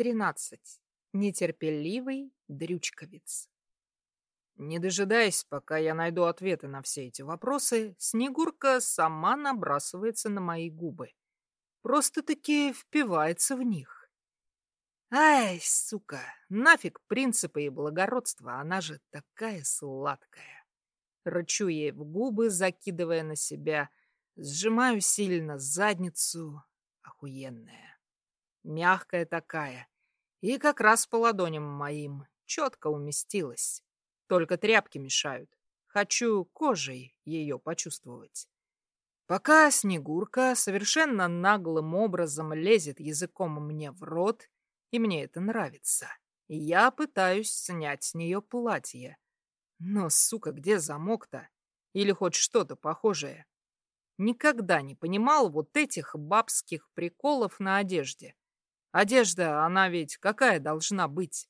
Тринадцать. Нетерпеливый дрючковец. Не дожидаясь, пока я найду ответы на все эти вопросы, Снегурка сама набрасывается на мои губы. Просто-таки впивается в них. Ай, сука, нафиг принципы и благородство, она же такая сладкая. Рычу ей в губы, закидывая на себя, сжимаю сильно задницу, охуенная. Мягкая такая, и как раз по ладоням моим четко уместилась. Только тряпки мешают. Хочу кожей ее почувствовать. Пока Снегурка совершенно наглым образом лезет языком мне в рот, и мне это нравится, я пытаюсь снять с нее платье. Но, сука, где замок-то? Или хоть что-то похожее? Никогда не понимал вот этих бабских приколов на одежде. Одежда, она ведь какая должна быть?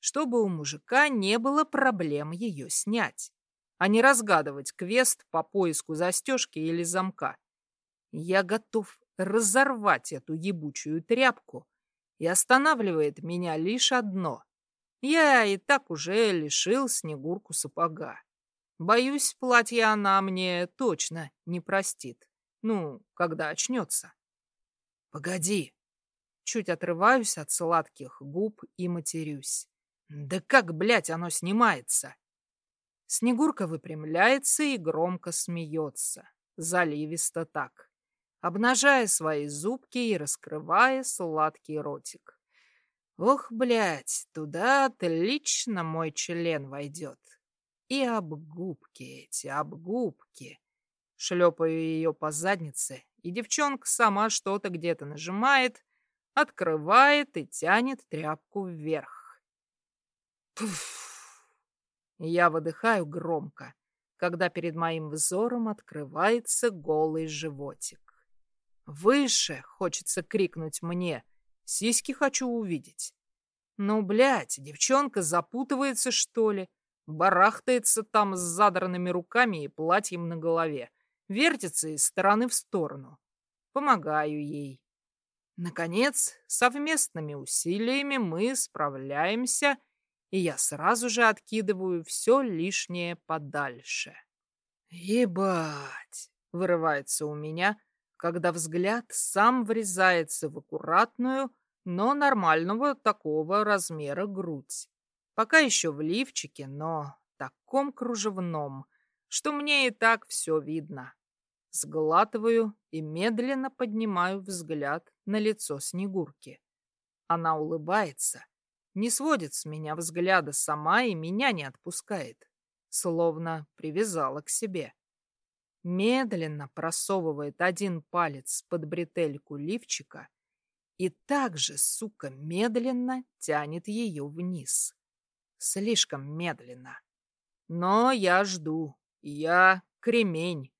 Чтобы у мужика не было проблем ее снять, а не разгадывать квест по поиску застежки или замка. Я готов разорвать эту ебучую тряпку, и останавливает меня лишь одно. Я и так уже лишил Снегурку сапога. Боюсь, платье она мне точно не простит. Ну, когда очнется. Погоди, Чуть отрываюсь от сладких губ и матерюсь. Да как, блядь, оно снимается? Снегурка выпрямляется и громко смеется, заливисто так, обнажая свои зубки и раскрывая сладкий ротик. Ох, блядь, туда отлично мой член войдет. И об губки эти, об губки. Шлепаю ее по заднице, и девчонка сама что-то где-то нажимает, открывает и тянет тряпку вверх. Пуф! Я выдыхаю громко, когда перед моим взором открывается голый животик. Выше хочется крикнуть мне, сиськи хочу увидеть. Ну, блядь, девчонка запутывается, что ли? Барахтается там с задранными руками и платьем на голове. Вертится из стороны в сторону. Помогаю ей. Наконец, совместными усилиями мы справляемся, и я сразу же откидываю все лишнее подальше. «Ебать!» — вырывается у меня, когда взгляд сам врезается в аккуратную, но нормального такого размера грудь. Пока еще в лифчике, но таком кружевном, что мне и так все видно. Сглатываю и медленно поднимаю взгляд на лицо Снегурки. Она улыбается, не сводит с меня взгляда сама и меня не отпускает, словно привязала к себе. Медленно просовывает один палец под бретельку лифчика и также, сука, медленно тянет ее вниз. Слишком медленно. Но я жду. Я кремень.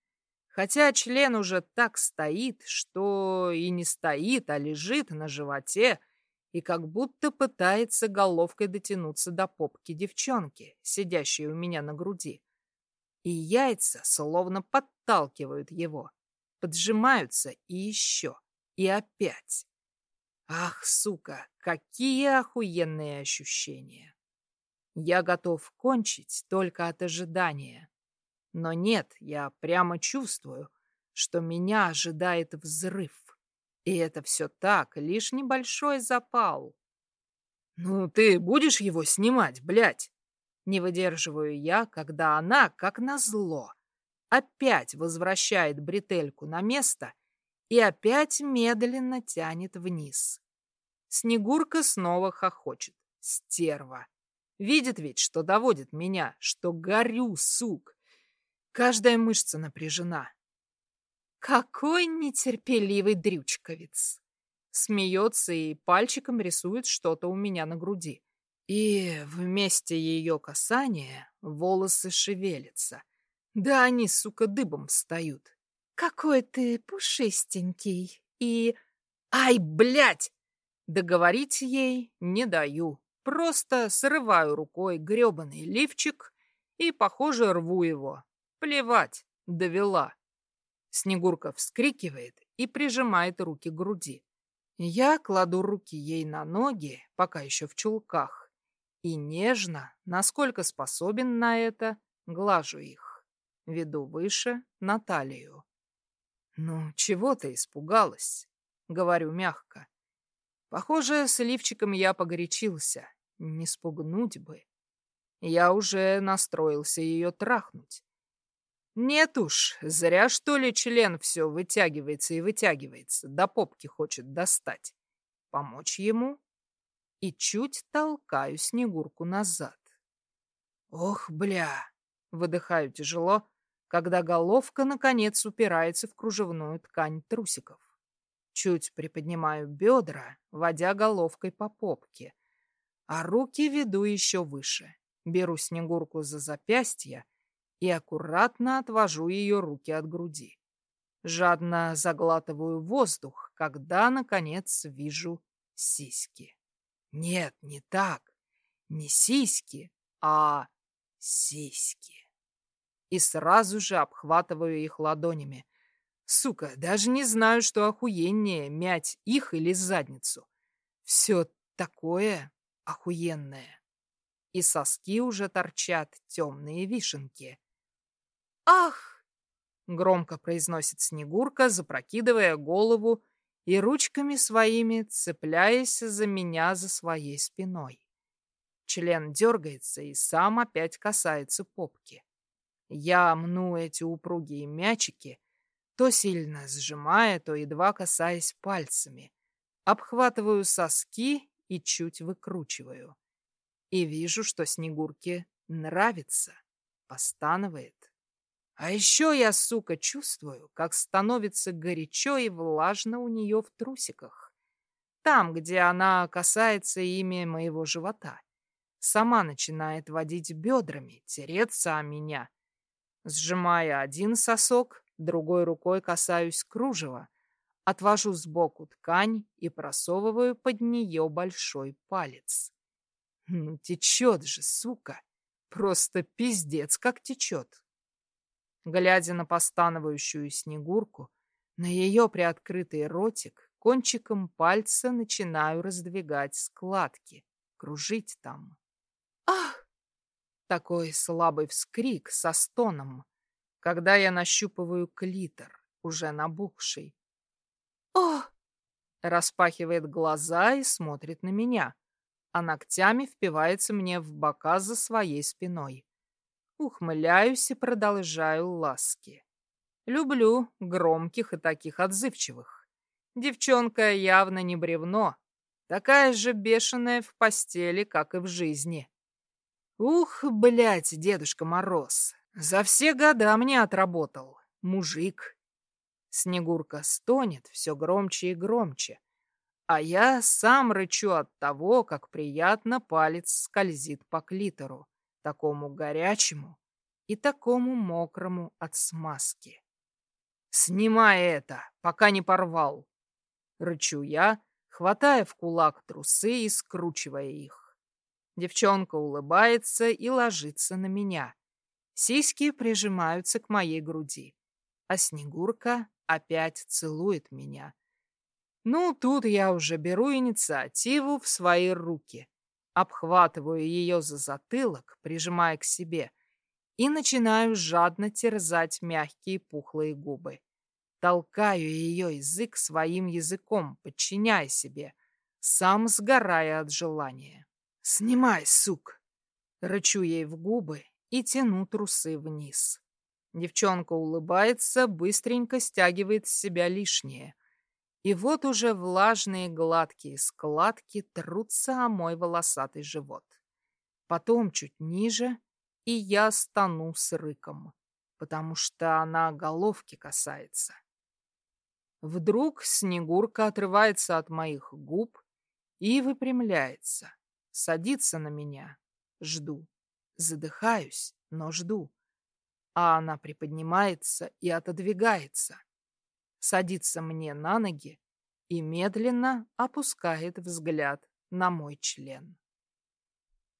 Хотя член уже так стоит, что и не стоит, а лежит на животе и как будто пытается головкой дотянуться до попки девчонки, сидящей у меня на груди. И яйца словно подталкивают его, поджимаются и еще, и опять. Ах, сука, какие охуенные ощущения! Я готов кончить только от ожидания. Но нет, я прямо чувствую, что меня ожидает взрыв. И это все так, лишь небольшой запал. «Ну, ты будешь его снимать, блядь?» Не выдерживаю я, когда она, как назло, опять возвращает бретельку на место и опять медленно тянет вниз. Снегурка снова хохочет. Стерва. Видит ведь, что доводит меня, что горю, сук. Каждая мышца напряжена. Какой нетерпеливый дрючковец. Смеется и пальчиком рисует что-то у меня на груди. И вместе ее касания волосы шевелятся. Да они, сука, дыбом встают. Какой ты пушистенький и... Ай, блядь! Договорить ей не даю. Просто срываю рукой грёбаный лифчик и, похоже, рву его. Плевать, довела. Снегурка вскрикивает и прижимает руки к груди. Я кладу руки ей на ноги, пока еще в чулках, и нежно, насколько способен на это, глажу их. Веду выше на талию. «Ну, чего ты испугалась?» — говорю мягко. Похоже, с лифчиком я погорячился. Не спугнуть бы. Я уже настроился ее трахнуть. Нет уж, зря что ли член все вытягивается и вытягивается, до попки хочет достать. Помочь ему? И чуть толкаю Снегурку назад. Ох, бля! Выдыхаю тяжело, когда головка, наконец, упирается в кружевную ткань трусиков. Чуть приподнимаю бедра, водя головкой по попке, а руки веду еще выше. Беру Снегурку за запястье и аккуратно отвожу ее руки от груди. Жадно заглатываю воздух, когда, наконец, вижу сиськи. Нет, не так. Не сиськи, а сиськи и сразу же обхватываю их ладонями. Сука, даже не знаю, что охуеннее, мять их или задницу. Все такое охуенное. И соски уже торчат темные вишенки. «Ах!» — громко произносит Снегурка, запрокидывая голову и ручками своими цепляясь за меня за своей спиной. Член дергается и сам опять касается попки. Я мну эти упругие мячики, то сильно сжимая, то едва касаясь пальцами. Обхватываю соски и чуть выкручиваю. И вижу, что Снегурке нравится, постанывает. А еще я, сука, чувствую, как становится горячо и влажно у нее в трусиках. Там, где она касается ими моего живота. Сама начинает водить бедрами, тереться о меня — Сжимая один сосок, другой рукой касаюсь кружева, отвожу сбоку ткань и просовываю под нее большой палец. Ну, течет же, сука! Просто пиздец, как течет. Глядя на постановающую снегурку, на ее приоткрытый ротик, кончиком пальца начинаю раздвигать складки, кружить там. Ах! Такой слабый вскрик со стоном, когда я нащупываю клитор, уже набухший. «О!» Распахивает глаза и смотрит на меня, а ногтями впивается мне в бока за своей спиной. Ухмыляюсь и продолжаю ласки. Люблю громких и таких отзывчивых. Девчонка явно не бревно, такая же бешеная в постели, как и в жизни. Ух, блядь, Дедушка Мороз, за все года мне отработал. Мужик. Снегурка стонет все громче и громче, а я сам рычу от того, как приятно палец скользит по клитору, такому горячему и такому мокрому от смазки. «Снимай это, пока не порвал!» Рычу я, хватая в кулак трусы и скручивая их. Девчонка улыбается и ложится на меня. Сиськи прижимаются к моей груди, а Снегурка опять целует меня. Ну, тут я уже беру инициативу в свои руки, обхватываю ее за затылок, прижимая к себе, и начинаю жадно терзать мягкие пухлые губы. Толкаю ее язык своим языком, подчиняя себе, сам сгорая от желания. «Снимай, сук!» Рычу ей в губы и тяну трусы вниз. Девчонка улыбается, быстренько стягивает с себя лишнее. И вот уже влажные гладкие складки трутся о мой волосатый живот. Потом чуть ниже, и я стану с рыком, потому что она головки касается. Вдруг Снегурка отрывается от моих губ и выпрямляется. Садится на меня. Жду. Задыхаюсь, но жду. А она приподнимается и отодвигается. Садится мне на ноги и медленно опускает взгляд на мой член.